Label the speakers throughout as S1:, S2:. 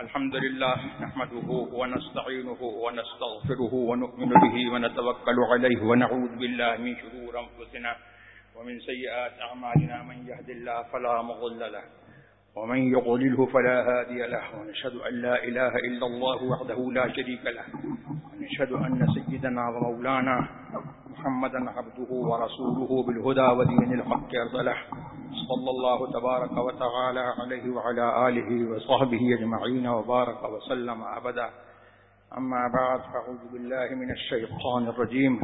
S1: الحمد لله نحمده ونستعينه ونستغفره ونؤمن به ونتوكل عليه ونعوذ بالله من شرور أنفسنا ومن سيئات أعمالنا من يهد الله فلا مضل له ومن يضلله فلا هادي له ونشهد أن لا إله إلا الله وحده لا شريك له ونشهد أن سيدنا ومولانا محمدا عبده ورسوله بالهدى ودين الحق أرسله. صلى الله تبارك وتعالى عليه وعلى آله وصحبه أجمعين وبارك وسلم أبدا. أما بعد، فأعوذ بالله من الشيطان الرجيم.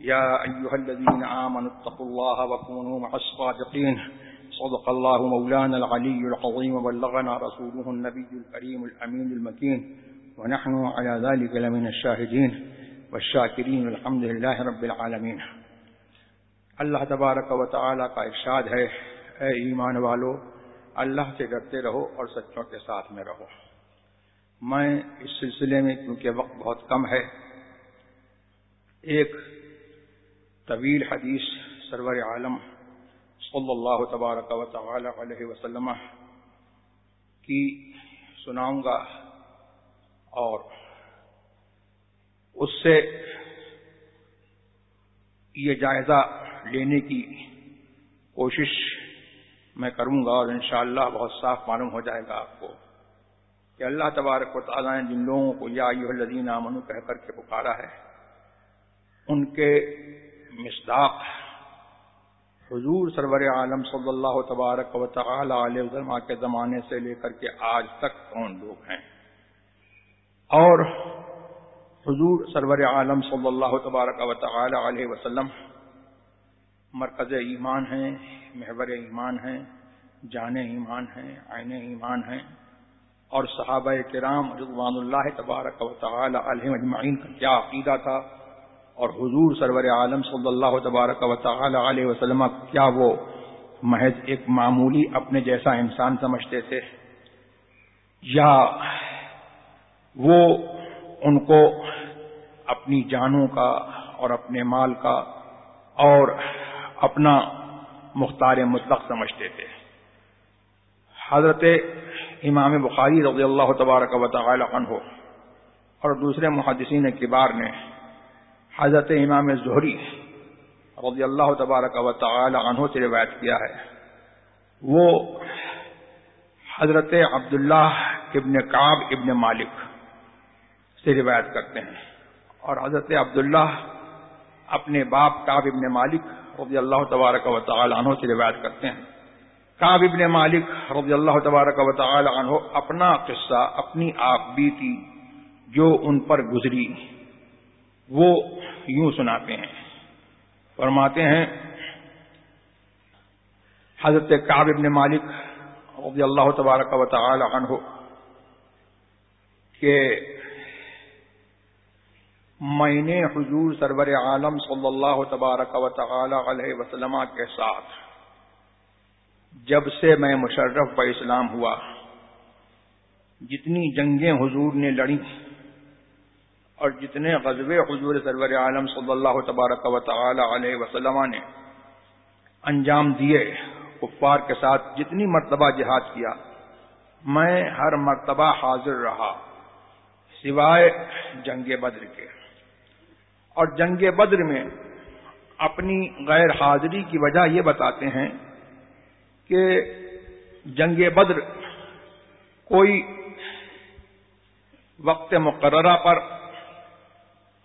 S1: يا أيها الذين آمنوا اتقوا الله وكونوا مع الصادقين. صدق الله مولانا العلي العظيم، وبلغنا رسوله النبي الكريم الأمين المكين. ونحن على ذلك لمن الشاهدين والشاكرين الحمد لله رب العالمين. اللہ تبارک و تعالی کا ارشاد ہے، اے ایمان والو، اللہ سے ڈرتے رہو اور سچوں کے ساتھ میں رہو۔ میں اس سلسلے میں، کیونکہ وقت بہت کم ہے، ایک طویل حدیث سرور عالم صلی اللہ تبارک و تعالی علیہ وسلم کی سناؤں گا۔ اور اس سے یہ جائزہ لینے کی کوشش میں کروں گا اور انشاءاللہ بہت صاف معلوم ہو جائے گا آپ کو کہ اللہ تبارک و تعالیٰ نے جن لوگوں کو یا الذین امن کہہ کر کے پکارا ہے، ان کے مصداق حضور سرور عالم صلی اللہ تبارک و تعالی علیہ وسلم کے زمانے سے لے کر کے آج تک کون لوگ ہیں؟ اور حضور سرور عالم صلی اللہ تبارک و تعالی علیہ وسلم مرکز ایمان ہیں، محور ایمان ہیں، جان ایمان ہیں آئین ایمان ہیں اور صحابہ کرام رضوان اللہ تبارک و تعالی علیہ مجمعین کا کیا عقیدہ تھا اور حضور سرور عالم صلی اللہ تبارک و تعالی علیہ وسلم کیا وہ محض ایک معمولی اپنے جیسا انسان سمجھتے تھے یا وہ ان کو اپنی جانوں کا اور اپنے مال کا اور اپنا مختار مطلق سمجھتے تھے۔ حضرت امام بخاری رضی اللہ تبارک و تعالی عنہ اور دوسرے محدثین کبار نے حضرت امام ظہری رضی اللہ تبارک و تعالی عنہ سے روایت کیا ہے۔ وہ حضرت عبداللہ ابن کعب ابن مالک سے روایت کرتے ہیں۔ اور حضرت عبداللہ اپنے باپ کعب ابن مالک رضی اللہ تبارک و تعالی عنہ سے روایت کرتے ہیں۔ کاب ابن مالک رضی اللہ تبارک و تعالی عنہ اپنا قصہ، اپنی آپ بیتی جو ان پر گزری، وہ یوں سناتے ہیں۔ فرماتے ہیں، حضرت کاب ابن مالک رضی اللہ تبارک و تعالی عنہ کہ میں نے حضور سرور عالم صلی اللہ تبارک و تعالی علیہ وسلم کے ساتھ جب سے میں مشرف پر اسلام ہوا، جتنی جنگیں حضور نے لڑی اور جتنے غزب حضور سرور عالم صلی اللہ تبارک و تعالی علیہ وسلم نے انجام دیے، کفار کے ساتھ جتنی مرتبہ جہاد کیا، میں ہر مرتبہ حاضر رہا، سوائے جنگ بدر کے۔ اور جنگ بدر میں اپنی غیر حاضری کی وجہ یہ بتاتے ہیں کہ جنگ بدر کوئی وقت مقررہ پر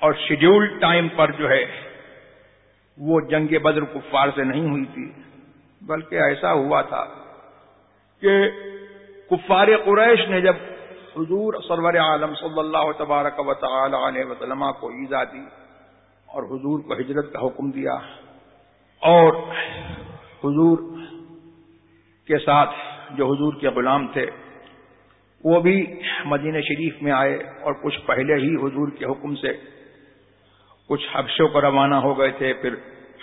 S1: اور شیڈیول ٹائم پر جو ہے وہ جنگ بدر کفار سے نہیں ہوئی تھی، بلکہ ایسا ہوا تھا کہ کفار قریش نے جب حضور سرور عالم صلی اللہ تبارک و تعالی علیہ وسلم کو ایزا دی اور حضور کو ہجرت کا حکم دیا اور حضور کے ساتھ جو حضور کے غلام تھے، وہ بھی مدینہ شریف میں آئے اور کچھ پہلے ہی حضور کے حکم سے کچھ حبشوں کو روانہ ہو گئے تھے، پھر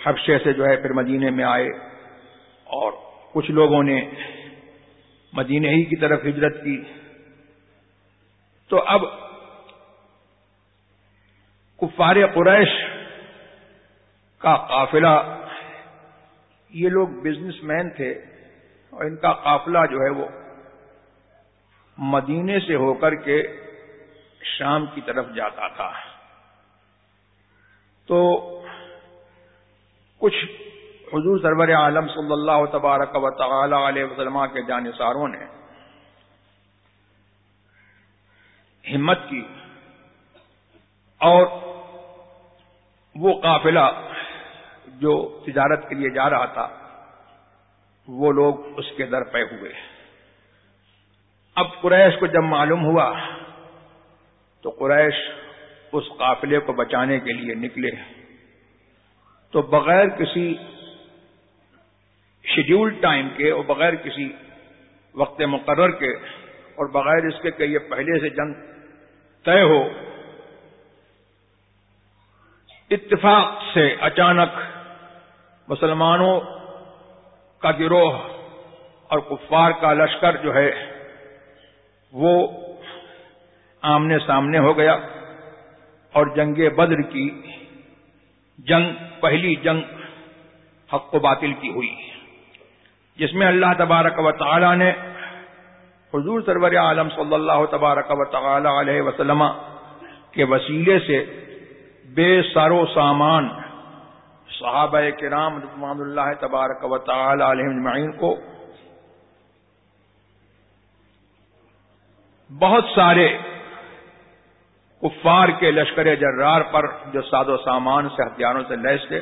S1: حبشے سے جو ہے پھر مدینے میں آئے اور کچھ لوگوں نے مدینہ ہی کی طرف ہجرت کی۔ تو اب کفار قریش کا قافلہ۔ یہ لوگ بزنس مین تھے اور ان کا قافلہ جو ہے وہ مدینے سے ہو کر کے شام کی طرف جاتا تھا۔ تو کچھ حضور سرور عالم صلی اللہ تبارک و تعالی علیہ وسلم کے جانصاروں نے ہمت کی اور وہ قافلہ جو تجارت کے لیے جا رہا تھا، وہ لوگ اس کے در پہ ہوئے۔ اب قریش کو جب معلوم ہوا، تو قریش اس قافلے کو بچانے کے لیے نکلے۔ تو بغیر کسی شیڈیول ٹائم کے اور بغیر کسی وقت مقرر کے اور بغیر اس کے کہ یہ پہلے سے جنگ طے ہو، اتفاق سے اچانک مسلمانوں کا گروہ اور کفار کا لشکر جو ہے وہ آمنے سامنے ہو گیا اور جنگ بدر کی جنگ، پہلی جنگ حق و باطل کی ہوئی۔ جس میں اللہ تبارک و تعالی نے حضور سرور عالم صلی اللہ تبارک و تعالی علیہ وسلم کے وسیلے سے بے سر و سامان صحابہ کرام رضوان اللہ تبارک و تعالی علیہ مجمعین کو بہت سارے کفار کے لشکر جرار پر جو ساد و سامان سے ہتھیاروں سے لیس تھے،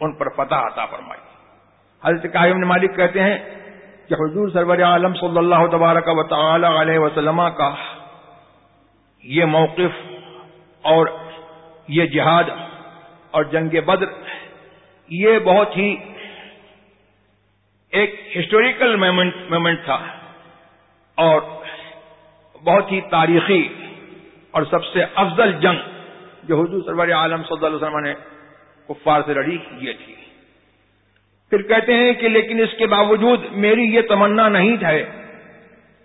S1: ان پر فتح عطا فرمائی۔ حضرت قائم مالک کہتے ہیں کہ حضور سرور عالم صلی اللہ تبارک و تعالی علیہ وسلم کا یہ موقف اور یہ جہاد اور جنگ بدر یہ بہت ہی ایک ہسٹوریکل مومنٹ تھا اور بہت ہی تاریخی اور سب سے افضل جنگ جو حضور سرور عالم صلی اللہ علیہ وسلم نے کفار سے لڑی یہ تھی۔ پھر کہتے ہیں کہ لیکن اس کے باوجود میری یہ تمنا نہیں ہے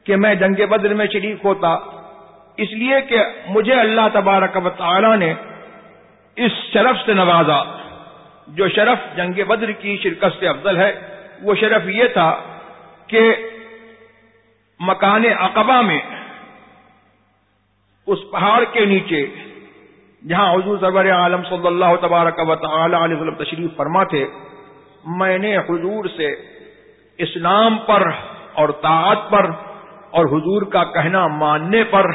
S1: کہ میں جنگ بدر میں شریک ہوتا، اس لیے کہ مجھے اللہ تبارک و تعالی نے اس شرف سے نوازا۔ جو شرف جنگ بدر کی شرکت سے افضل ہے، وہ شرف یہ تھا کہ مکان اقبا میں اس پہاڑ کے نیچے، جہاں حضور سرور عالم صلی اللہ تبارک و تعالی علیہ وسلم تشریف فرما تھے، میں نے حضور سے اسلام پر اور طاعت پر اور حضور کا کہنا ماننے پر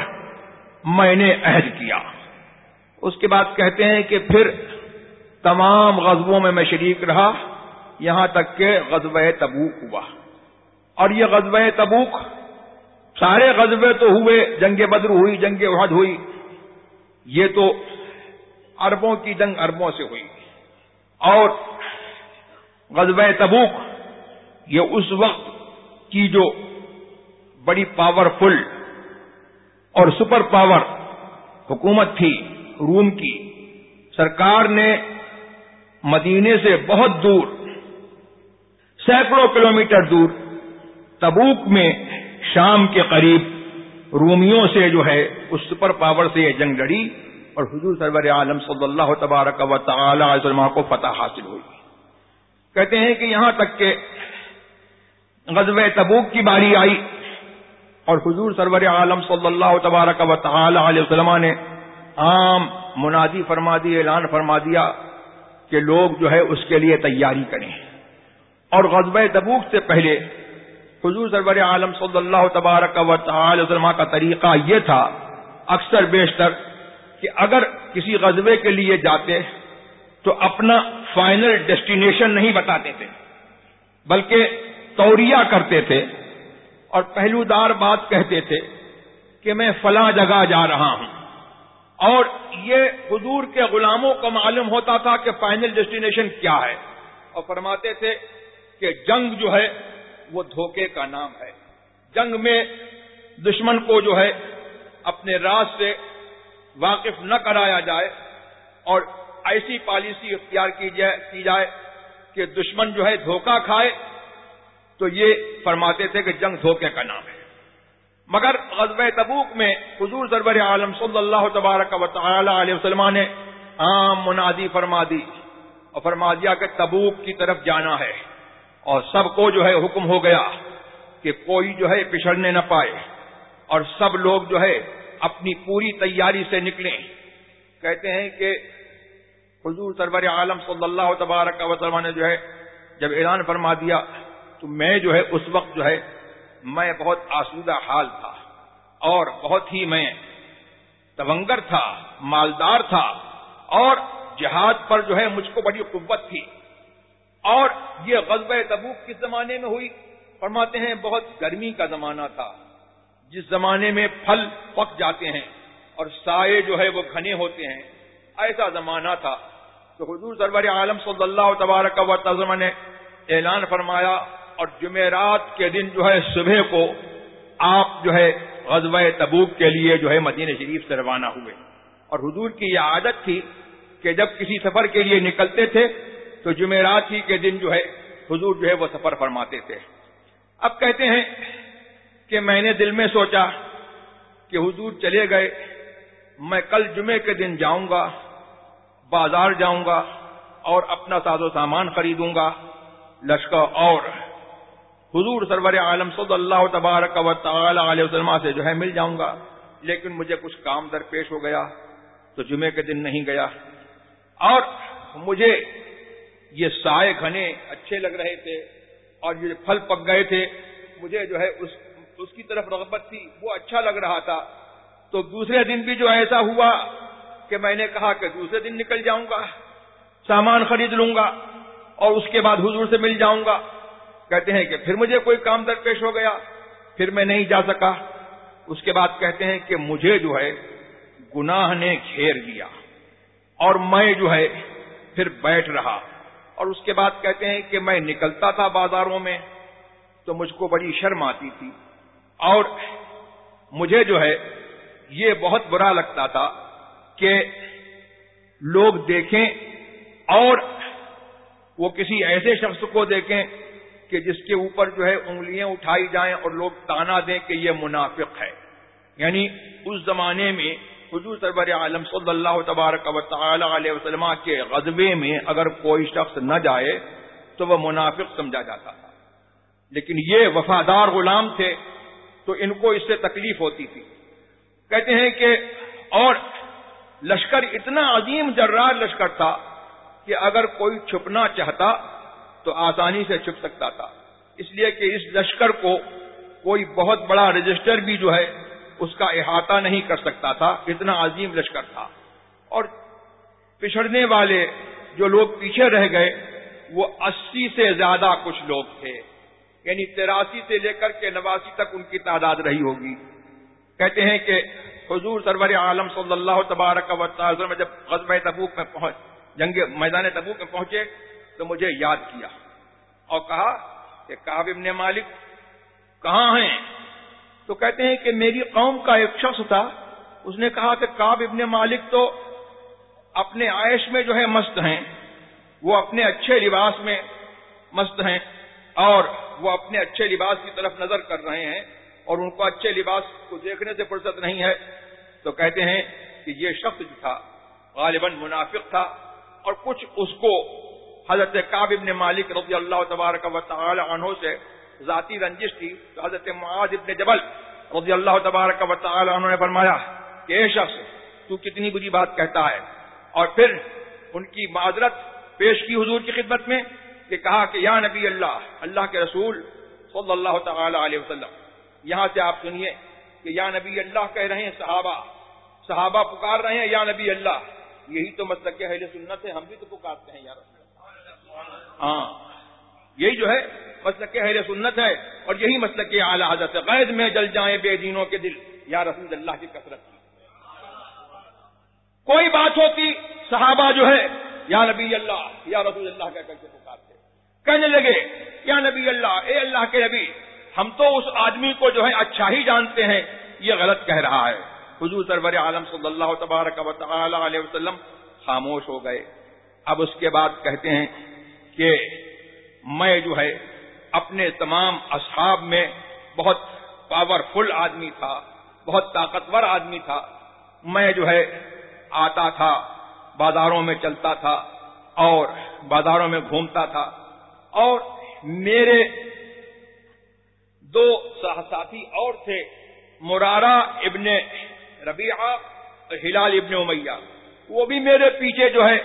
S1: میں نے عہد کیا۔ اس کے بعد کہتے ہیں کہ پھر تمام غزبوں میں میں شریک رہا، یہاں تک کہ غزب تبوک ہوا۔ اور یہ غزب تبوک سارے غزبے تو ہوئے، جنگ بدر ہوئی، جنگ عہد ہوئی۔ یہ تو اربوں کی جنگ اربوں سے ہوئی۔ اور غزب تبوک یہ اس وقت کی جو بڑی پاورفل اور سپر پاور حکومت تھی، روم کی، سرکار نے مدینے سے بہت دور، سینکڑوں کلومیٹر دور، تبوک میں شام کے قریب رومیوں سے جو ہے، اس سپر پاور سے یہ جنگ لڑی اور حضور سرور عالم صلی اللہ تبارک و تعالی علیہ وسلم کو فتح حاصل ہوئی۔ کہتے ہیں کہ یہاں تک کہ غزب تبوک کی باری آئی اور حضور سرور عالم صلی اللہ تبارک و تعالی علیہ وسلم نے عام منادی فرما دی، اعلان فرما دیا کہ لوگ جو ہے اس کے لیے تیاری کریں۔ اور غزب تبوک سے پہلے حضور سرور عالم صلی اللہ تبارک و تعالی وسلم کا طریقہ یہ تھا، اکثر بیشتر، کہ اگر کسی غزبے کے لیے جاتے تو اپنا فائنل ڈیسٹینیشن نہیں بتاتے تھے، بلکہ توریا کرتے تھے۔ اور پہلو دار بات کہتے تھے کہ میں فلاں جگہ جا رہا ہوں۔ اور یہ حضور کے غلاموں کو معلوم ہوتا تھا کہ فائنل ڈیسٹینیشن کیا ہے۔ اور فرماتے تھے کہ جنگ جو ہے وہ دھوکے کا نام ہے۔ جنگ میں دشمن کو جو ہے اپنے راز سے واقف نہ کرایا جائے اور ایسی پالیسی اختیار کی جائے کی جائے کہ دشمن جو ہے دھوکہ کھائے، تو یہ فرماتے تھے کہ جنگ دھوکے کا نام ہے۔ مگر غزب تبوک میں حضور سربر عالم صلی اللہ تبارک و تعالی علیہ وسلم نے عام منادی فرما دی اور فرما دیا کہ تبوک کی طرف جانا ہے اور سب کو جو ہے حکم ہو گیا کہ کوئی جو ہے پچھڑنے نہ پائے اور سب لوگ جو ہے اپنی پوری تیاری سے نکلیں۔ کہتے ہیں کہ حضور سرور عالم صلی اللہ تبارک وسلم نے جو ہے جب اعلان فرما دیا تو میں جو ہے اس وقت جو ہے میں بہت آسودہ حال تھا اور بہت ہی میں تونگر تھا، مالدار تھا اور جہاد پر جو ہے مجھ کو بڑی قوت تھی۔ اور یہ غزب تبوک کس زمانے میں ہوئی؟ فرماتے ہیں بہت گرمی کا زمانہ تھا۔ جس زمانے میں پھل پک جاتے ہیں اور سائے جو ہے وہ گھنے ہوتے ہیں، ایسا زمانہ تھا۔ تو حضور سرور عالم صلی اللہ تبارک و تعظم نے اعلان فرمایا اور جمعرات کے دن جو ہے صبح کو آپ جو ہے غزوہ تبوک کے لیے جو ہے مدینہ شریف سے روانہ ہوئے۔ اور حضور کی یہ عادت تھی کہ جب کسی سفر کے لیے نکلتے تھے تو جمعرات ہی کے دن جو ہے حضور جو ہے وہ سفر فرماتے تھے۔ اب کہتے ہیں کہ میں نے دل میں سوچا کہ حضور چلے گئے، میں کل جمعے کے دن جاؤں گا، بازار جاؤں گا اور اپنا ساز و سامان خریدوں گا، لشکر اور حضور سرور عالم صلی اللہ تبارک و تعالی علیہ وسلم سے جو ہے مل جاؤں گا، لیکن مجھے کچھ کام درپیش ہو گیا، تو جمعے کے دن نہیں گیا۔ اور مجھے یہ سائے گھنے اچھے لگ رہے تھے اور یہ پھل پک گئے تھے، مجھے جو ہے اس اس کی طرف رغبت تھی، وہ اچھا لگ رہا تھا۔ تو دوسرے دن بھی جو ایسا ہوا کہ میں نے کہا کہ دوسرے دن نکل جاؤں گا، سامان خرید لوں گا اور اس کے بعد حضور سے مل جاؤں گا۔ کہتے ہیں کہ پھر مجھے کوئی کام درپیش ہو گیا، پھر میں نہیں جا سکا۔ اس کے بعد کہتے ہیں کہ مجھے جو ہے گناہ نے گھیر لیا اور میں جو ہے پھر بیٹھ رہا۔ اور اس کے بعد کہتے ہیں کہ میں نکلتا تھا بازاروں میں تو مجھ کو بڑی شرم آتی تھی۔ اور مجھے جو ہے یہ بہت برا لگتا تھا کہ لوگ دیکھیں اور وہ کسی ایسے شخص کو دیکھیں کہ جس کے اوپر جو ہے انگلیاں اٹھائی جائیں اور لوگ تانا دیں کہ یہ منافق ہے۔ یعنی اس زمانے میں حضور سربر عالم صلی اللہ تبارک و تعالی علیہ وسلم کے غذبے میں اگر کوئی شخص نہ جائے تو وہ منافق سمجھا جاتا تھا۔ لیکن یہ وفادار غلام تھے تو ان کو اس سے تکلیف ہوتی تھی۔ کہتے ہیں کہ اور لشکر اتنا عظیم جرار لشکر تھا کہ اگر کوئی چھپنا چاہتا تو آسانی سے چھپ سکتا تھا۔ اس لیے کہ اس لشکر کو کوئی بہت بڑا رجسٹر بھی جو ہے، اس کا احاطہ نہیں کر سکتا تھا۔ اتنا عظیم لشکر تھا۔ اور پچھڑنے والے جو لوگ پیچھے رہ گئے، وہ اسی سے زیادہ کچھ لوگ تھے۔ یعنی تراسی سے لے کر کے نواسی تک ان کی تعداد رہی ہوگی۔ کہتے ہیں کہ حضور سرور عالم صلی اللہ تبارک و تعالی میں جب غزب تبوک میں پہنچ، جنگ میدان تبوک میں پہنچے تو مجھے یاد کیا اور کہا کہ کاب ابن مالک کہاں ہیں؟ تو کہتے ہیں کہ میری قوم کا ایک شخص تھا، اس نے کہا کہ کاب ابن مالک تو اپنے عائش میں جو ہے مست ہیں، وہ اپنے اچھے لباس میں مست ہیں اور وہ اپنے اچھے لباس کی طرف نظر کر رہے ہیں اور ان کو اچھے لباس کو دیکھنے سے فرصت نہیں ہے۔ تو کہتے ہیں کہ یہ شخص جو تھا غالباً منافق تھا اور کچھ اس کو حضرت کاب ابن مالک رضی اللہ تبارک و تعالی عنہ سے ذاتی رنجش تھی تو حضرت معاذ ابن جبل رضی اللہ تبارک و تعالی عنہ نے فرمایا کہ اے شخص، تو کتنی بری بات کہتا ہے؟ اور پھر ان کی معذرت پیش کی حضور کی خدمت میں کہ کہا کہ یا نبی اللہ اللہ کے رسول صلی اللہ تعالی علیہ وسلم، یہاں سے آپ سنیے کہ یا نبی اللہ کہہ رہے ہیں صحابہ صحابہ پکار رہے ہیں یا نبی اللہ؟ یہی تو مسلک اہل سنت ہے ہم بھی تو پکارتے ہیں یا رسول ہاں۔ یہی جو ہے مسلک اہل سنت ہے اور یہی مسلک اعلیٰ حضرت قید میں جل جائیں بے دینوں کے دل۔ یا رسول اللہ کی کثرت کی۔ کوئی بات ہوتی، صحابہ جو ہے، یا نبی اللہ، یا رسول اللہ کہہ کر کے پکارتے کہنے لگے، یا نبی اللہ، اے اللہ کے نبی، ہم تو اس آدمی کو جو ہے اچھا ہی جانتے ہیں۔ یہ غلط کہہ رہا ہے۔ حضور سرور عالم صلی اللہ تبارک و تعالی علیہ وسلم خاموش ہو گئے۔ اب اس کے بعد کہتے ہیں کہ میں جو ہے اپنے تمام اصحاب میں بہت پاورفل آدمی تھا، بہت طاقتور آدمی تھا۔ میں جو ہے آتا تھا، بازاروں میں چلتا تھا اور بازاروں میں گھومتا تھا۔ اور میرے دو ساتھی اور تھے مرارا ابن ربیعہ، ہلال ابن امیہ۔ وہ بھی میرے پیچھے جو ہے،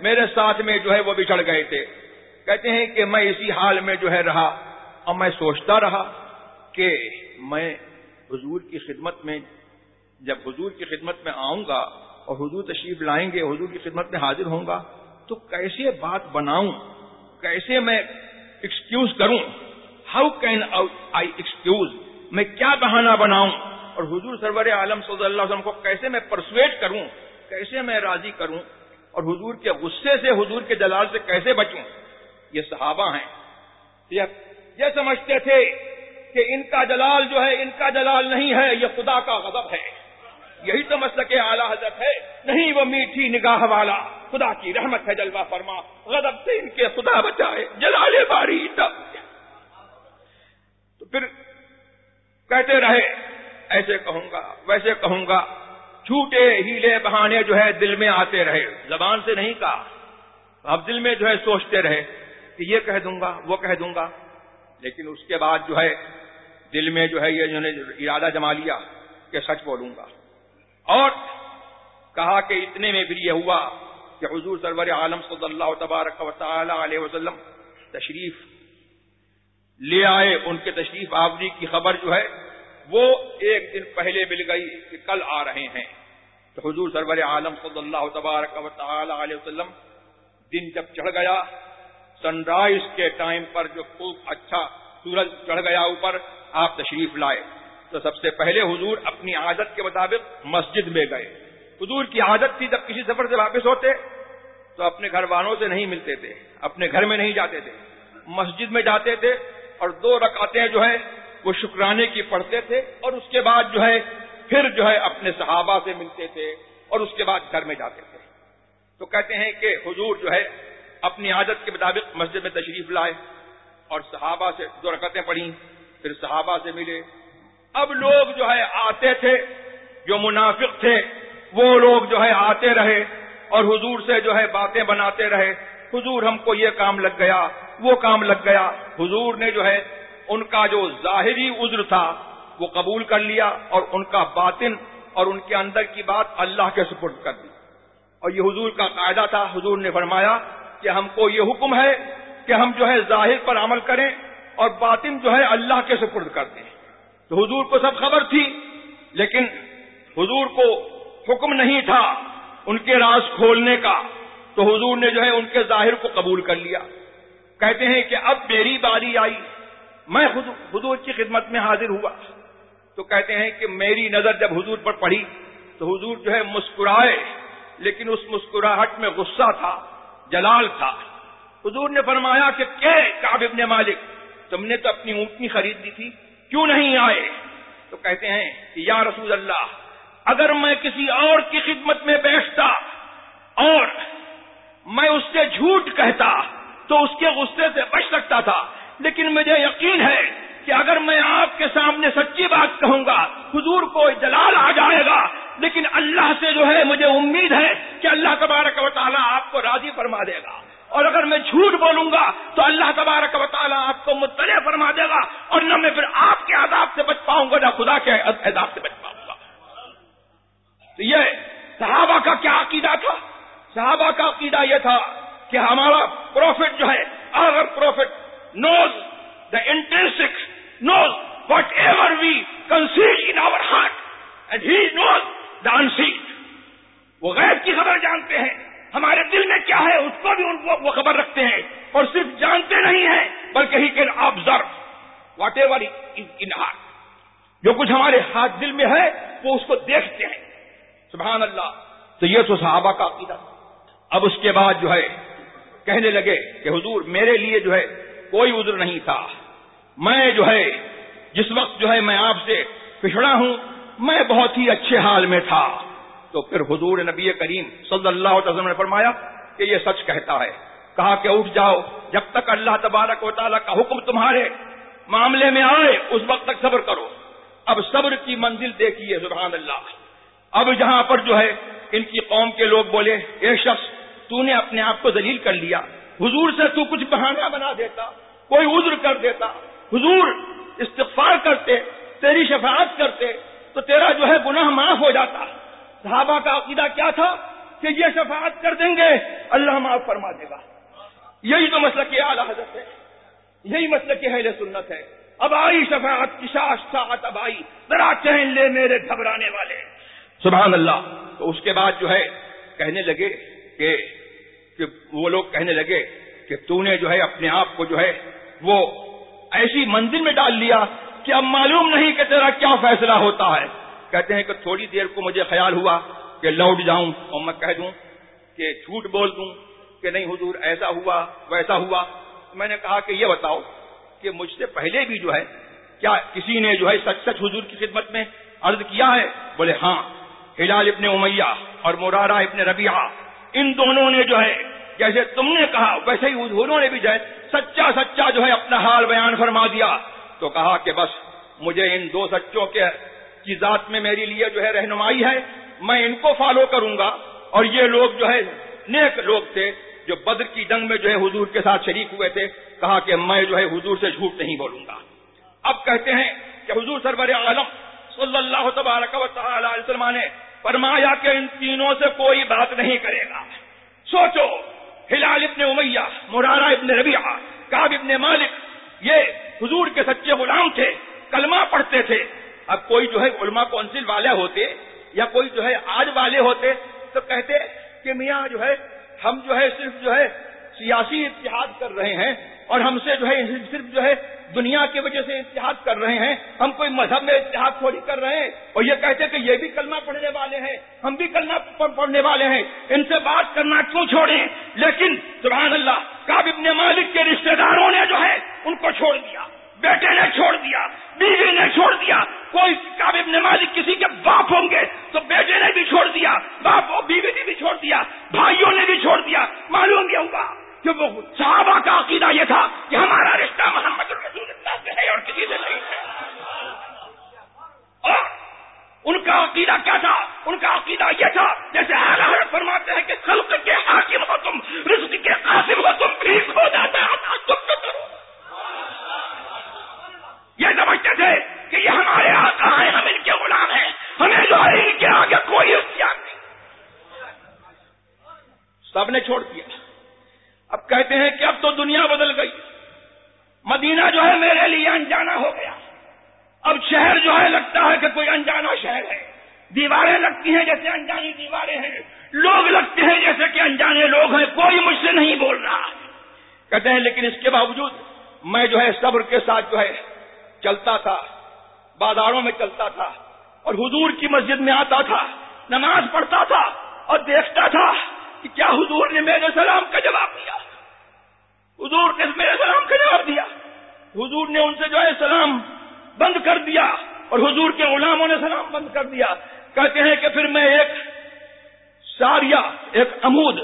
S1: میرے ساتھ میں جو ہے وہ بھی چڑھ گئے تھے۔ کہتے ہیں کہ میں اسی حال میں جو ہے رہا اور میں سوچتا رہا کہ میں حضور کی خدمت میں جب حضور کی خدمت میں آؤں گا اور حضور تشریف لائیں گے، حضور کی خدمت میں حاضر ہوں گا، تو کیسے بات بناؤں؟ کیسے میں ایکسکیوز کروں؟ ہاؤ کین آئی ایکسکیوز میں کیا بہانہ بناؤں؟ اور حضور سرور عالم صلی اللہ علیہ وسلم کو کیسے میں پرسویٹ کروں؟ کیسے میں راضی کروں؟ اور حضور کے غصے سے، حضور کے جلال سے کیسے بچوں؟ یہ صحابہ ہیں۔ یہ سمجھتے تھے کہ ان کا جلال جو ہے، ان کا جلال نہیں ہے، یہ خدا کا غضب ہے۔ یہی تو مسلک اعلیٰ حضرت ہے۔ نہیں وہ میٹھی نگاہ والا، خدا کی رحمت ہے، جلوہ فرما۔ غضب سے ان کے خدا بچائے، جلال باری تب۔ تو پھر کہتے رہے، ایسے کہوں گا، ویسے کہوں گا۔ چھوٹے ہیلے بہانے جو ہے دل میں آتے رہے۔ زبان سے نہیں کہا، اب دل میں جو ہے سوچتے رہے۔ کہ یہ کہہ دوں گا، وہ کہہ دوں گا۔ لیکن اس کے بعد جو ہے، دل میں جو ہے یہ جو نے ارادہ جما لیا کہ سچ بولوں گا۔ اور کہا کہ اتنے میں پھر یہ ہوا کہ حضور سرور عالم صلی اللہ تبارک و تعالی علیہ وسلم تشریف لے آئے۔ ان کے تشریف آوری کی خبر جو ہے، وہ ایک دن پہلے مل گئی کہ کل آ رہے ہیں۔ تو حضور سرور عالم صلی اللہ تبارک و تعالی علیہ وسلم دن جب چڑھ گیا سن رائز کے ٹائم پر جو خوب اچھا سورج چڑھ گیا اوپر، آپ تشریف لائے۔ تو سب سے پہلے حضور اپنی عادت کے مطابق مسجد میں گئے۔ حضور کی عادت تھی جب کسی سفر سے واپس ہوتے، تو اپنے گھر والوں سے نہیں ملتے تھے، اپنے گھر میں نہیں جاتے تھے۔ مسجد میں جاتے تھے اور دو رکعتیں جو ہے وہ شکرانے کی پڑھتے تھے اور اس کے بعد جو ہے، پھر جو ہے، اپنے صحابہ سے ملتے تھے اور اس کے بعد گھر میں جاتے تھے۔ تو کہتے ہیں کہ حضور جو ہے اپنی عادت کے مطابق مسجد میں تشریف لائے اور صحابہ سے دو رکعتیں پڑھی پھر صحابہ سے ملے۔ اب لوگ جو ہے آتے تھے، جو منافق تھے، وہ لوگ جو ہے آتے رہے اور حضور سے جو ہے باتیں بناتے رہے۔ حضور ہم کو یہ کام لگ گیا، وہ کام لگ گیا۔ حضور نے جو ہے ان کا جو ظاہری عذر تھا، وہ قبول کر لیا اور ان کا باطن اور ان کے اندر کی بات اللہ کے سپرد کر دی۔ اور یہ حضور کا قاعدہ تھا۔ حضور نے فرمایا کہ ہم کو یہ حکم ہے کہ ہم جو ہے ظاہر پر عمل کریں اور باطن جو ہے اللہ کے سپرد کر دیں۔ تو حضور کو سب خبر تھی، لیکن حضور کو حکم نہیں تھا ان کے راز کھولنے کا۔ تو حضور نے جو ہے ان کے ظاہر کو قبول کر لیا۔ کہتے ہیں کہ اب میری باری آئی، میں خود حضور کی خدمت میں حاضر ہوا۔ تو کہتے ہیں کہ میری نظر جب حضور پر پڑی تو حضور جو ہے مسکرائے، لیکن اس مسکراہٹ میں غصہ تھا۔ جلال تھا۔ حضور نے فرمایا کہ کعب ابن مالک، تم نے تو اپنی اونٹنی خرید دی تھی، کیوں نہیں آئے؟ تو کہتے ہیں کہ یا رسول اللہ، اگر میں کسی اور کی خدمت میں بیٹھتا اور میں اس سے جھوٹ کہتا، تو اس کے غصے سے بچ سکتا تھا۔ لیکن مجھے یقین ہے کہ اگر میں آپ کے سامنے سچی بات کہوں گا حضور کو جلال آ جائے گا لیکن اللہ سے جو ہے مجھے امید ہے کہ اللہ تبارک و تعالیٰ آپ کو راضی فرما دے گا۔ اور اگر میں جھوٹ بولوں گا تو اللہ تبارک و تعالیٰ آپ کو مطلع فرما دے گا اور نہ میں پھر آپ کے عذاب سے بچ پاؤں گا نہ خدا کے عذاب سے بچ پاؤں گا۔ تو یہ صحابہ کا کیا عقیدہ تھا؟ صحابہ کا عقیدہ یہ تھا کہ ہمارا پروفٹ جو ہے اگر prophet knows the intrinsic, knows whatever we conceal in our heart, and he knows the unseen. وہ غیب کی خبر جانتے ہیں. ہمارے دل میں کیا ہے؟ اس کو بھی ان کو وہ خبر رکھتے ہیں. اور صرف جانتے نہیں ہیں بلکہ he can observe whatever in heart جو کچھ ہمارے ہاتھ دل میں ہے وہ اس کو دیکھتے ہیں. سبحان اللہ. تو یہ تو صحابہ کا عقیدہ اب اس کے بعد جو ہے کہنے لگے کہ حضور میرے لیے جو ہے کوئی عذر نہیں تھا. میں جو ہے، جس وقت جو ہے میں آپ سے پچھڑا ہوں، میں بہت ہی اچھے حال میں تھا۔ تو پھر حضور نبی کریم صلی اللہ علیہ وسلم نے فرمایا کہ یہ سچ کہتا ہے۔ کہا کہ اٹھ جاؤ، جب تک اللہ تبارک و تعالیٰ کا حکم تمہارے معاملے میں آئے، اس وقت تک صبر کرو۔ اب صبر کی منزل دیکھیے، سبحان اللہ۔ اب جہاں پر جو ہے، ان کی قوم کے لوگ بولے، اے شخص، تو نے اپنے آپ کو دلیل کر لیا۔ حضور سے تو کچھ بہانہ بنا دیتا، کوئی عذر کر دیتا۔ حضور استغفار کرتے، تیری شفاعت کرتے، تو تیرا جو ہے گناہ معاف ہو جاتا۔ صحابہ کا عقیدہ کیا تھا؟ کہ یہ شفاعت کر دیں گے، اللہ معاف فرما دے گا۔ یہی تو مسئلہ کی اعلیٰ حضرت ہے۔ یہی مسئلہ کی اہل سنت ہے۔ اب آئی شفاعت کی شاعت اب آئی۔ ذرا چہن لے میرے گھبرانے والے۔ سبحان اللہ۔ تو اس کے بعد جو ہے کہنے لگے کہ کہ وہ لوگ کہنے لگے کہ تو نے جو ہے اپنے آپ کو جو ہے وہ ایسی منزل میں ڈال لیا کہ اب معلوم نہیں کہ تیرا کیا فیصلہ ہوتا ہے۔ کہتے ہیں کہ تھوڑی دیر کو مجھے خیال ہوا کہ لوٹ جاؤں اور میں کہہ دوں کہ جھوٹ بول دوں کہ نہیں حضور، ایسا ہوا، ویسا ہوا۔ میں نے کہا کہ یہ بتاؤ کہ مجھ سے پہلے بھی جو ہے، کیا کسی نے جو ہے سچ سچ حضور کی خدمت میں عرض کیا ہے؟ بولے ہاں۔ ہلال ابن امیہ اور مرارا ابن ربیعہ، ان دونوں نے جو ہے، جیسے تم نے کہا، ویسے ہی حضوروں نے بھی جو ہے سچا سچا جو ہے اپنا حال بیان فرما دیا تو کہا کہ بس مجھے ان دو سچوں کے کی ذات میں میری لیے جو ہے رہنمائی ہے، میں ان کو فالو کروں گا۔ اور یہ لوگ جو ہے نیک لوگ تھے جو بدر کی جنگ میں جو ہے حضور کے ساتھ شریک ہوئے تھے۔ کہا کہ میں جو ہے حضور سے جھوٹ نہیں بولوں گا۔ اب کہتے ہیں کہ حضور سربر عالم صلی اللہ تبارک و تعالی علیہ وسلم نے فرمایا کہ ان تینوں سے کوئی بات نہیں کرے گا۔ سوچو ہلال ابن امیہ، مرارہ ابن ربیعہ کاب ابن مالک، یہ حضور کے سچے غلام تھے، کلمہ پڑھتے تھے۔ اب کوئی جو ہے علماء کونسل والے ہوتے یا کوئی جو ہے آج والے ہوتے تو کہتے کہ میاں جو ہے، ہم جو ہے صرف جو ہے سیاسی اتحاد کر رہے ہیں اور ہم سے جو ہے صرف جو ہے دنیا کی وجہ سے اتحاد کر رہے ہیں، ہم کوئی مذہب میں اتحاد تھوڑی کر رہے ہیں اور یہ کہتے کہ یہ بھی کلمہ پڑھنے والے ہیں، ہم بھی کلمہ پڑھنے والے ہیں، ان سے بات کرنا کیوں چھوڑیں؟ لیکن سبحان اللہ کاب ابن مالک کے رشتہ داروں نے جو ہے ان کو چھوڑ دیا، بیٹے نے چھوڑ دیا، بیوی نے چھوڑ دیا، کوئی کاب ابن مالک کسی کے باپ ہوں گے تو بیٹے نے بھی چھوڑ دیا، باپ بیوی نے بھی چھوڑ دیا، بھائیوں نے بھی چھوڑ کہ وہ صحابہ کا عقیدہ یہ تھا کہ ہمارا رشتہ محمد الرسول اللہ سے ہے اور کسی سے نہیں ہے اور ان کا عقیدہ کیا تھا ان کا عقیدہ یہ تھا جیسے حالات فرماتے ہیں کہ خلق کے حاکم ہو تم رزق کے قاسم ہو تم ٹھیک ہو جاتا ہے تم کرو یہ سمجھتے تھے کہ یہ ہمارے آقا ہیں ہم ان کے غلام ہیں ہمیں جو ہے ان کے آگے کوئی اختیار نہیں سب نے چھوڑ دیا اب کہتے ہیں کہ اب تو دنیا بدل گئی مدینہ جو ہے میرے لیے انجانا ہو گیا اب شہر جو ہے لگتا ہے کہ کوئی انجانا شہر ہے دیواریں لگتی ہیں جیسے انجانی دیواریں ہیں لوگ لگتے ہیں جیسے کہ انجانے لوگ ہیں کوئی مجھ سے نہیں بول رہا کہتے ہیں لیکن اس کے باوجود میں جو ہے صبر کے ساتھ جو ہے چلتا تھا، بازاروں میں چلتا تھا اور حضور کی مسجد میں آتا تھا، نماز پڑھتا تھا اور دیکھتا تھا کہ کیا حضور نے میرے سلام کا جواب دیا۔ حضور نے میرے سلام کا جواب دیا۔ حضور نے ان سے جو ہے سلام بند کر دیا اور حضور کے غلاموں نے سلام بند کر دیا۔ کہتے ہیں کہ پھر میں ایک ساریا ایک امود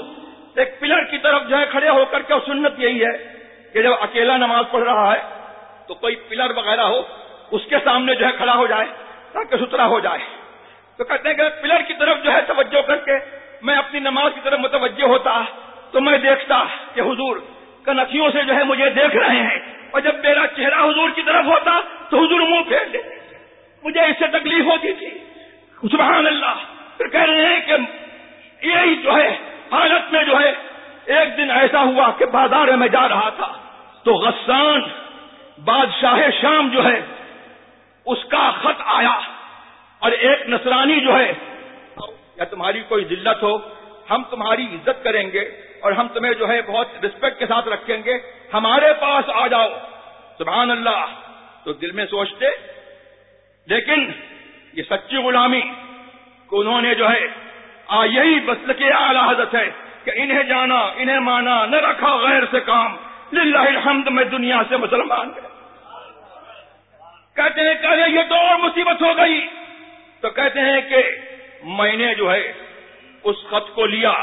S1: ایک پلر کی طرف جو ہے کھڑے ہو کر کے سنت یہی ہے کہ جب اکیلا نماز پڑھ رہا ہے تو کوئی پلر وغیرہ ہو، اس کے سامنے جو ہے کھڑا ہو جائے، تاکہ ستھرا ہو جائے۔ تو کہتے ہیں کہ پلر کی طرف جو ہے توجہ کر کے میں اپنی نماز کی طرف متوجہ ہوتا، تو میں دیکھتا کہ حضور کنکھیوں سے جو ہے مجھے دیکھ رہے ہیں۔ اور جب میرا چہرہ حضور کی طرف ہوتا، تو حضور منہ پھیر لیتے۔ مجھے اس سے تکلیف ہوتی تھی۔ سبحان اللہ۔ پھر کہہ رہے ہیں کہ یہی جو ہے حالت میں جو ہے، ایک دن ایسا ہوا کہ بازار میں جا رہا تھا۔ تو غسان بادشاہ شام جو ہے، اس کا خط آیا اور ایک نصرانی جو ہے، یا تمہاری کوئی ذلت ہو، ہم تمہاری عزت کریں گے اور ہم تمہیں جو ہے بہت رسپیکٹ کے ساتھ رکھیں گے، ہمارے پاس آ جاؤ۔ سبحان اللہ۔ تو دل میں سوچتے، لیکن یہ سچی غلامی کو انہوں نے جو ہے، آ یہی بسل کے اعلی حضرت ہے کہ انہیں جانا، انہیں مانا، نہ رکھا غیر سے کام۔ للہ الحمد میں دنیا سے مسلمان کہتے ہیں کہ یہ تو اور مصیبت ہو گئی۔ تو کہتے ہیں کہ میں نے جو ہے اس خط کو لیا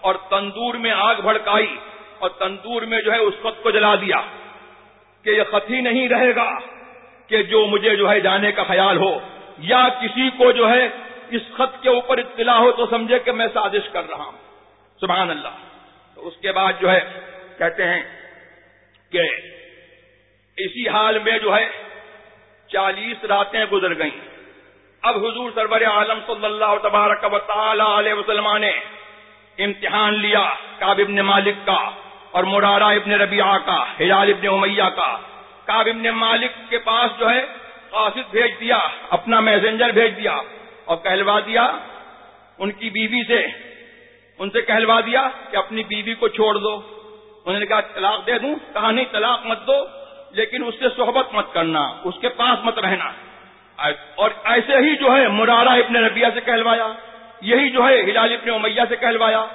S1: اور تندور میں آگ بھڑکائی اور تندور میں جو ہے اس خط کو جلا دیا کہ یہ خط ہی نہیں رہے گا کہ جو مجھے جو ہے جانے کا خیال ہو یا کسی کو جو ہے اس خط کے اوپر اطلاع ہو تو سمجھے کہ میں سازش کر رہا ہوں۔ سبحان اللہ۔ تو اس کے بعد جو ہے کہتے ہیں کہ اسی حال میں جو ہے چالیس راتیں گزر گئیں۔ اب حضور سربر عالم صلی اللہ تبارک و تعالی علیہ وسلم نے امتحان لیا کاب ابن مالک کا اور مرارا ابن ربیعہ کا، ہلال ابن امیہ کا۔ کاب ابن مالک کے پاس جو ہے قاصد بھیج دیا، اپنا میسنجر بھیج دیا اور کہلوا دیا ان کی بیوی سے۔ ان سے کہلوا دیا کہ اپنی بیوی کو چھوڑ دو۔ انہوں نے کہا، طلاق دے دوں؟ کہا، نہیں، طلاق مت دو۔ لیکن اس سے صحبت مت کرنا، اس کے پاس مت رہنا۔ اور ایسے ہی جو ہے مرارا ابن ربیہ سے کہلوایا، یہی جو ہے ہلال ابن امیہ سے کہلوایا۔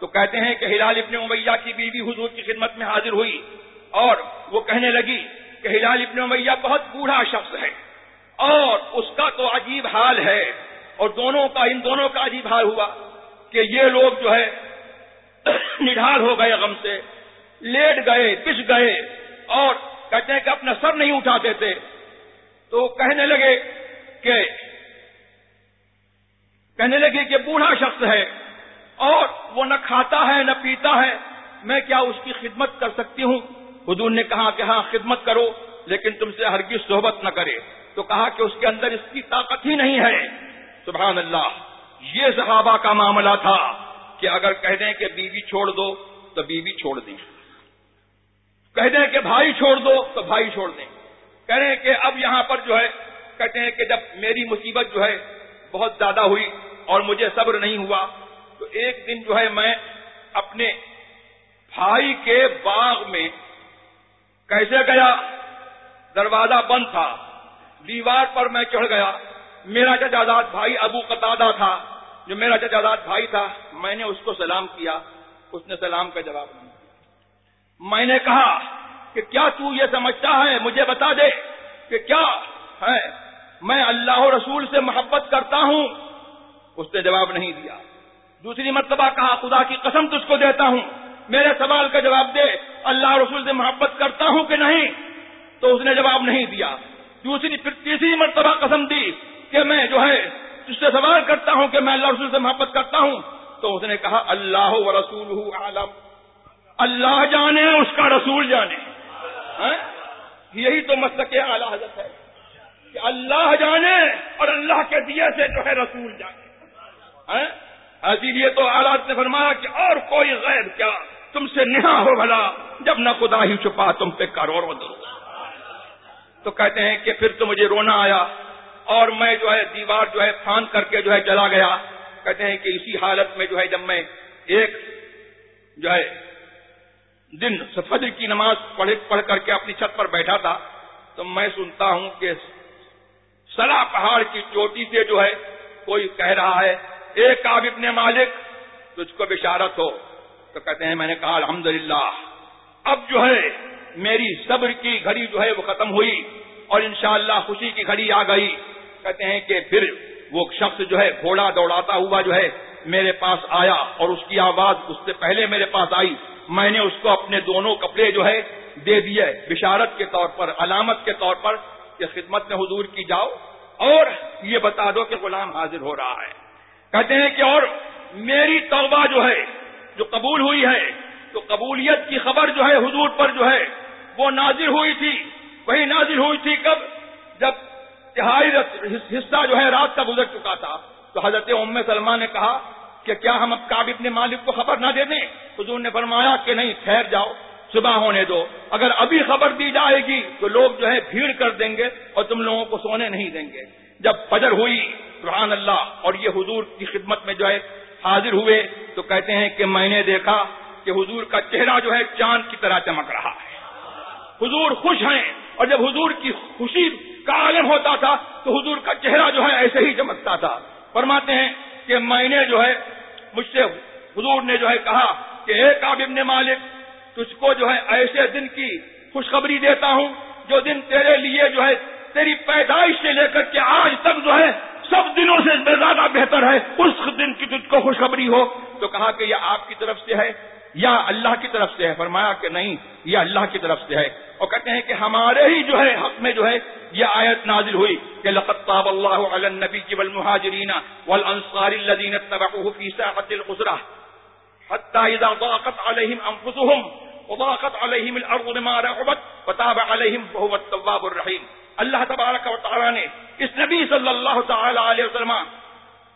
S1: تو کہتے ہیں کہ ہلال ابن امیہ کی بیوی حضور کی خدمت میں حاضر ہوئی اور وہ کہنے لگی کہ ہلال ابن امیہ بہت بوڑھا شخص ہے اور اس کا تو عجیب حال ہے۔ اور دونوں کا، ان دونوں کا عجیب حال ہوا کہ یہ لوگ جو ہے نڈھال ہو گئے غم سے، لیٹ گئے پس گئے اور کہتے ہیں کہ اپنا سر نہیں اٹھاتے تھے تو کہنے لگے کہ کہنے لگے کہ بوڑھا شخص ہے اور وہ نہ کھاتا ہے نہ پیتا ہے، میں کیا اس کی خدمت کر سکتی ہوں؟ حضور نے کہا کہ ہاں خدمت کرو، لیکن تم سے ہر کی صحبت نہ کرے۔ تو کہا کہ اس کے اندر اس کی طاقت ہی نہیں ہے۔ سبحان اللہ، یہ صحابہ کا معاملہ تھا کہ اگر کہہ دیں کہ بیوی چھوڑ دو تو بیوی چھوڑ دیں۔ کہہ دیں کہ بھائی چھوڑ دو، تو بھائی چھوڑ دیں۔ کہہ رہے ہیں کہ اب یہاں پر جو ہے، کہتے ہیں کہ جب میری مصیبت جو ہے بہت زیادہ ہوئی اور مجھے صبر نہیں ہوا، تو ایک دن جو ہے میں اپنے بھائی کے باغ میں کیسے گیا؟ دروازہ بند تھا۔ دیوار پر میں چڑھ گیا۔ میرا ججاداد بھائی ابو قطادہ تھا۔ جو میرا ججاداد بھائی تھا، میں نے اس کو سلام کیا۔ اس نے سلام کا جواب دیا۔ میں نے کہا کہ کیا تو یہ سمجھتا ہے؟ مجھے بتا دے کہ کیا ہے؟ میں اللہ رسول سے محبت کرتا ہوں۔ اس نے جواب نہیں دیا۔ دوسری مرتبہ کہا، خدا کی قسم تجھ کو دیتا ہوں۔ میرے سوال کا جواب دے، اللہ رسول سے محبت کرتا ہوں کہ نہیں؟ تو اس نے جواب نہیں دیا۔ دوسری پھر تیسری مرتبہ قسم دی کہ میں جو ہے، تجھ سے سوال کرتا ہوں کہ میں اللہ رسول سے محبت کرتا ہوں۔ تو اس نے کہا، اللہ و رسول عالم اللہ جانے اس کا رسول جانے ہاں؟ یہی تو مسلک اعلی حضرت ہے کہ اللہ جانے اور اللہ کے دیے سے جو ہے رسول جانے ہاں؟ اسی لیے تو آلات نے فرمایا کہ اور کوئی غیر کیا تم سے نہا ہو بھلا جب نہ خدا ہی چھپا تم پہ کروڑوں دو تو کہتے ہیں کہ پھر تو مجھے رونا آیا اور میں جو ہے دیوار جو ہے پھان کر کے جو ہے چلا گیا۔ کہتے ہیں کہ اسی حالت میں جو ہے جب میں ایک جو ہے دن فجر کی نماز پڑھ پڑھ کر کے اپنی چھت پر بیٹھا تھا، تو میں سنتا ہوں کہ سلا پہاڑ کی چوٹی سے جو ہے کوئی کہہ رہا ہے ایک آپ ابن مالک، تجھ کو بشارت ہو۔ تو کہتے ہیں، میں نے کہا، الحمدللہ۔ اب جو ہے میری صبر کی گھڑی جو ہے وہ ختم ہوئی اور انشاءاللہ خوشی کی گھڑی آ گئی۔ کہتے ہیں کہ پھر وہ شخص جو ہے گھوڑا دوڑاتا ہوا جو ہے میرے پاس آیا اور اس کی آواز اس سے پہلے میرے پاس آئی۔ میں نے اس کو اپنے دونوں کپڑے جو ہے دے دیے بشارت کے طور پر، علامت کے طور پر کہ خدمت میں حضور کی جاؤ اور یہ بتا دو کہ غلام حاضر ہو رہا ہے۔ کہتے ہیں کہ اور میری توبہ جو ہے، جو قبول ہوئی ہے تو قبولیت کی خبر جو ہے حضور پر جو ہے، وہ نازر ہوئی تھی۔ وہی نازر ہوئی تھی کب؟ جب تہائی حصہ جو ہے رات کا گزر چکا تھا۔ تو حضرت ام سلمان نے کہا کہ کیا ہم اب کاب اپنے مالک کو خبر نہ دے دیں؟ حضور نے فرمایا کہ نہیں، ٹھہر جاؤ، صبح ہونے دو۔ اگر ابھی خبر دی جائے گی تو لوگ جو ہے بھیڑ کر دیں گے اور تم لوگوں کو سونے نہیں دیں گے۔ جب فجر ہوئی، سبحان اللہ، اور یہ حضور کی خدمت میں جو ہے حاضر ہوئے، تو کہتے ہیں کہ میں نے دیکھا کہ حضور کا چہرہ جو ہے چاند کی طرح چمک رہا ہے۔ حضور خوش ہیں، اور جب حضور کی خوشی کا عالم ہوتا تھا، تو حضور کا چہرہ جو ہے ایسے ہی چمکتا تھا۔ فرماتے ہیں کہ میں نے جو ہے مجھ سے حضور نے جو ہے کہا کہ ایک کاب ابن مالک، تجھ کو جو ہے ایسے دن کی خوشخبری دیتا ہوں جو دن تیرے لیے جو ہے تیری پیدائش سے لے کر کے آج تک جو ہے سب دنوں سے زیادہ بہتر ہے۔ اس دن کی تجھ کو خوشخبری ہو۔ تو کہا کہ یہ آپ کی طرف سے ہے۔ یا اللہ کی طرف سے ہے؟ فرمایا کہ نہیں، یہ اللہ کی طرف سے ہے۔ اور کہتے ہیں کہ ہمارے ہی جو ہے، حق میں جو ہے، یہ آیت نازل ہوئی کہ لقد طاب اللہ علی النبی والمہاجرین والانصار الذين اتبعوه في ساعة العسرة حتى اذا ضاقت عليهم انفسهم وضاقت عليهم الارض بما رحبت وتاب عليهم وهو التواب الرحيم اللہ تبارک و تعالیٰ نے اس نبی صلی اللہ تعالی علیہ وسلم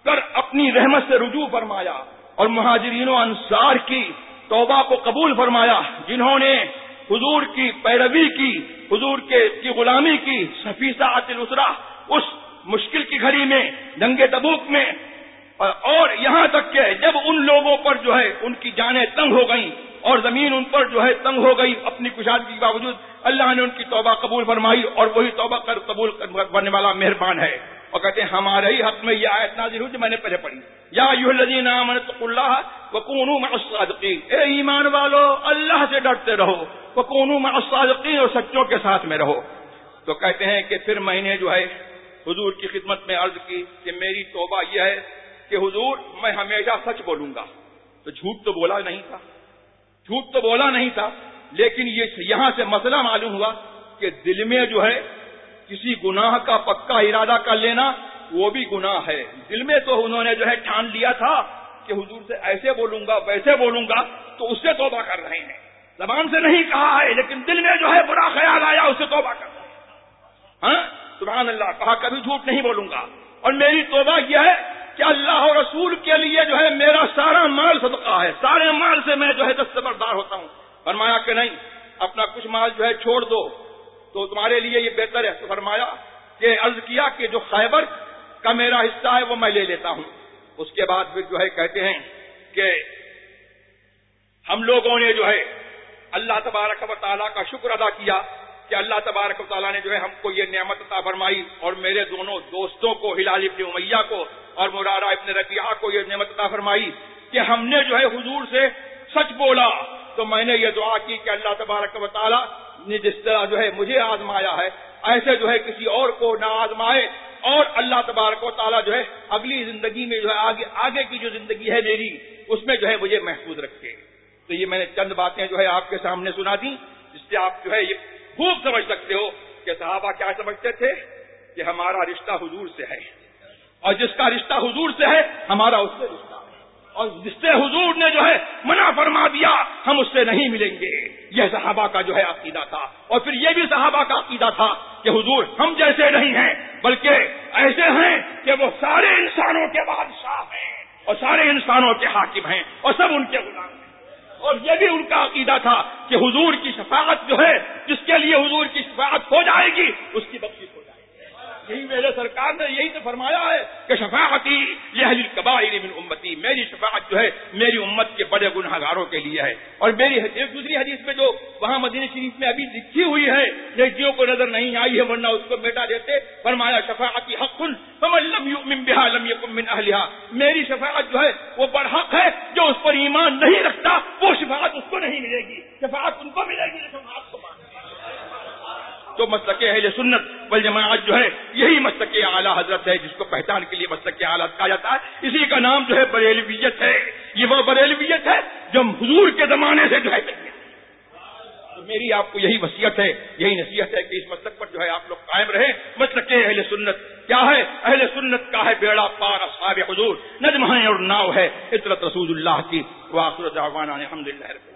S1: کر اپنی رحمت سے رجوع فرمایا اور مہاجرین و انصار کی توبہ کو قبول فرمایا، جنہوں نے حضور کی پیروی کی، حضور کے کی غلامی کی سفیسہ السرا اس مشکل کی گھڑی میں دنگے تبوک میں، اور یہاں تک کہ جب ان لوگوں پر جو ہے ان کی جانیں تنگ ہو گئیں، اور زمین ان پر جو ہے تنگ ہو گئی اپنی کشادگی کے باوجود، اللہ نے ان کی توبہ قبول فرمائی، اور وہی توبہ کر قبول کرنے والا مہربان ہے۔ اور کہتے ہیں، ہمارے ہی حق میں یہ آیت نازل ہوئی جو میں نے پہلے پڑھی یا اللہ اے ایمان والو، اللہ سے ڈرتے رہو وہ میں اور سچوں کے ساتھ میں رہو۔ تو کہتے ہیں کہ پھر میں نے جو ہے حضور کی خدمت میں عرض کی کہ میری توبہ یہ ہے کہ حضور، میں ہمیشہ سچ بولوں گا۔ تو جھوٹ تو بولا نہیں تھا۔ جھوٹ تو بولا نہیں تھا، لیکن یہ یہاں سے مسئلہ معلوم ہوا کہ دل میں جو ہے کسی گناہ کا پکا ارادہ کر لینا، وہ بھی گناہ ہے۔ دل میں تو انہوں نے جو ہے ٹھان لیا تھا کہ حضور سے ایسے بولوں گا، ویسے بولوں گا، تو اس سے توبہ کر رہے ہیں۔ زبان سے نہیں کہا ہے، لیکن دل میں جو ہے برا خیال آیا اسے توبہ کر رہے ہیں۔ ہاں؟ سبحان اللہ، کہا کبھی جھوٹ نہیں بولوں گا۔ اور میری توبہ یہ ہے کہ اللہ اور رسول کے لیے جو ہے میرا سارا مال صدقہ ہے۔ سارے مال سے میں جو ہے دستبردار ہوتا ہوں۔ فرمایا کہ نہیں، اپنا کچھ مال جو ہے چھوڑ دو۔ تو تمہارے لیے یہ بہتر ہے۔ تو فرمایا کہ عرض کیا کہ جو خیبر کا میرا حصہ ہے وہ میں لے لیتا ہوں۔ اس کے بعد پھر جو ہے کہتے ہیں کہ ہم لوگوں نے جو ہے اللہ تبارک و تعالیٰ کا شکر ادا کیا کہ اللہ تبارک و تعالیٰ نے جو ہے ہم کو یہ نعمت عطا فرمائی اور میرے دونوں دوستوں کو، ہلال ابن امیہ کو اور مرارا ابن ربیعہ کو یہ نعمت عطا فرمائی کہ ہم نے جو ہے حضور سے سچ بولا۔ تو میں نے یہ دعا کی کہ اللہ تبارک و تعالیٰ نے جس طرح جو ہے مجھے آزمایا ہے، ایسے جو ہے کسی اور کو نہ آزمائے اور اللہ تبارک و تعالیٰ جو ہے اگلی زندگی میں جو ہے آگے آگے کی جو زندگی ہے میری، اس میں جو ہے مجھے محفوظ رکھے۔ تو یہ میں نے چند باتیں جو ہے آپ کے سامنے سنا دی جس سے آپ جو ہے یہ خوب سمجھ سکتے ہو کہ صحابہ کیا سمجھتے تھے کہ ہمارا رشتہ حضور سے ہے۔ اور جس کا رشتہ حضور سے ہے، ہمارا اس سے رشتہ اور جس سے حضور نے جو ہے منع فرما دیا، ہم اس سے نہیں ملیں گے۔ یہ صحابہ کا جو ہے عقیدہ تھا۔ اور پھر یہ بھی صحابہ کا عقیدہ تھا کہ حضور ہم جیسے نہیں ہیں، بلکہ ایسے ہیں کہ وہ سارے انسانوں کے بادشاہ ہیں اور سارے انسانوں کے حاکم ہیں اور سب ان کے غلام ہیں۔ اور یہ بھی ان کا عقیدہ تھا کہ حضور کی شفاعت جو ہے، جس کے لیے حضور کی شفاعت ہو جائے گی، اس کی بخش ہو جائے گی۔ یہی میرے سرکار نے یہی تو فرمایا ہے کہ شفاعتی یہ قبائل من امتی، میری شفاعت جو ہے میری امت کے بڑے گناہ گاروں کے لیے ہے۔ اور میری ایک دوسری حدیث میں جو وہاں مدینہ شریف میں ابھی لکھی ہوئی ہے، نیکیوں کو نظر نہیں آئی ہے ورنہ اس کو بیٹا دیتے، فرمایا شفاعتی حق لم یؤمن بها لم يكن من اهلها میری شفاعت جو ہے وہ برحق ہے، جو اس پر ایمان نہیں رکھتا، وہ شفاعت اس کو نہیں ملے گی، شفاعت ان کو ملے گی شفاعت کو تو مسلک اہل سنت بل جماعت جو ہے، یہی مسلک اعلیٰ حضرت ہے، جس کو پہچان کے لیے مسلک اعلیٰ کہا جاتا ہے۔ اسی کا نام جو ہے بریلویت ہے۔ یہ وہ بریلویت ہے جو حضور کے زمانے سے جو ہے میری آپ کو یہی وصیت ہے، یہی نصیحت ہے کہ اس مسلک پر جو ہے آپ لوگ قائم رہے مسلک اہل سنت کیا ہے؟ اہل سنت کا ہے بیڑا پار اصحاب حضور۔ نجم ہے اور ناؤ ہے اطرت رسول اللہ کی۔ واخر دعوانا الحمد للہ